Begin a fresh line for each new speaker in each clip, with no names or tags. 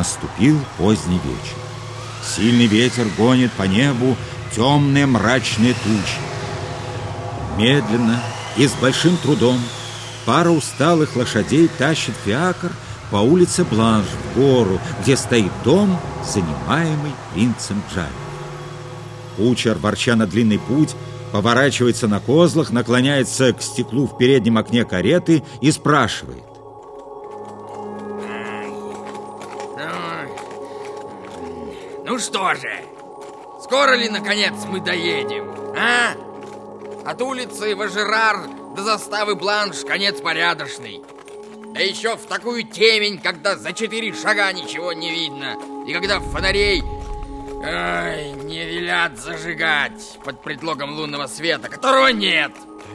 Наступил поздний вечер. Сильный ветер гонит по небу темные мрачные тучи. Медленно и с большим трудом пара усталых лошадей тащит фиакр по улице Бланш в гору, где стоит дом, занимаемый принцем Джаль. Кучер, ворча на длинный путь, поворачивается на козлах, наклоняется к стеклу в переднем окне кареты и спрашивает.
Что же, скоро ли, наконец, мы доедем, а? От улицы Важерар до заставы Бланш конец порядочный. Да еще в такую темень, когда за четыре шага ничего не видно, и когда фонарей ой, не велят зажигать под предлогом лунного света, которого нет.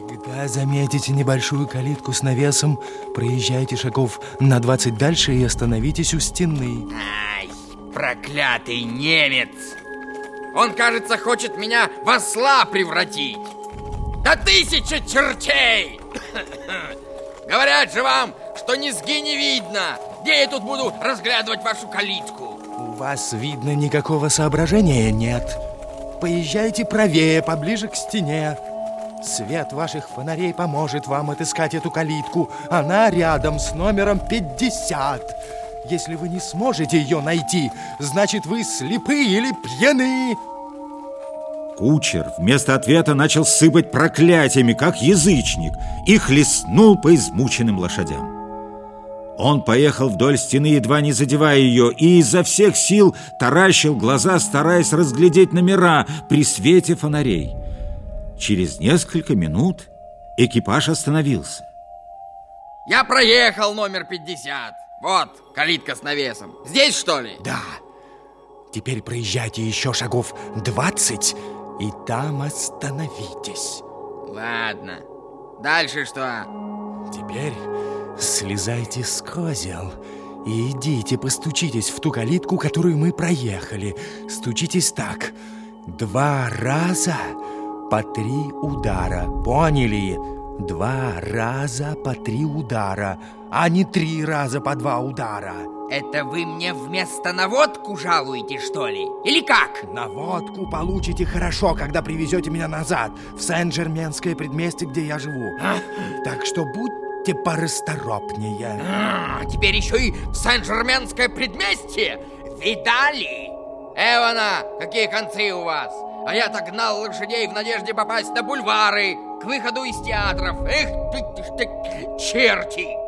Когда заметите небольшую калитку с навесом, проезжайте шагов на 20 дальше и остановитесь у стены.
Ай, проклятый немец! Он, кажется, хочет меня в осла превратить. Да тысяча чертей! Говорят же вам, что низги не видно. Где я тут буду разглядывать вашу калитку?
У вас, видно, никакого соображения нет. Поезжайте правее, поближе к стене. Свет ваших фонарей поможет вам отыскать эту калитку. Она рядом с номером 50. Если вы не сможете ее найти, значит, вы слепы или пьяны.
Кучер вместо ответа начал сыпать проклятиями, как язычник, и хлестнул по измученным лошадям. Он поехал вдоль стены, едва не задевая ее, и изо всех сил таращил глаза, стараясь разглядеть номера при свете фонарей. Через несколько минут экипаж остановился.
Я проехал номер 50. Вот, калитка с навесом. Здесь, что ли?
Да. Теперь проезжайте еще шагов 20 и там остановитесь.
Ладно. Дальше что?
Теперь слезайте с козел и идите постучитесь в ту калитку, которую мы проехали. Стучитесь так. Два раза по три удара. Поняли? Два раза по три удара, а не три раза по два удара.
Это вы мне вместо наводку жалуете, что ли? Или как?
Наводку получите хорошо, когда привезете меня назад, в Сен-Жерменское предместье, где я живу.
А?
Так что будьте порасторопнее.
А, теперь еще и в Сен-Жерменское предместье? Видали? Эвана, какие концы у вас? А я-то гнал лошадей в надежде попасть на бульвары, выходу из театров. Эх ты, ты, ты черти!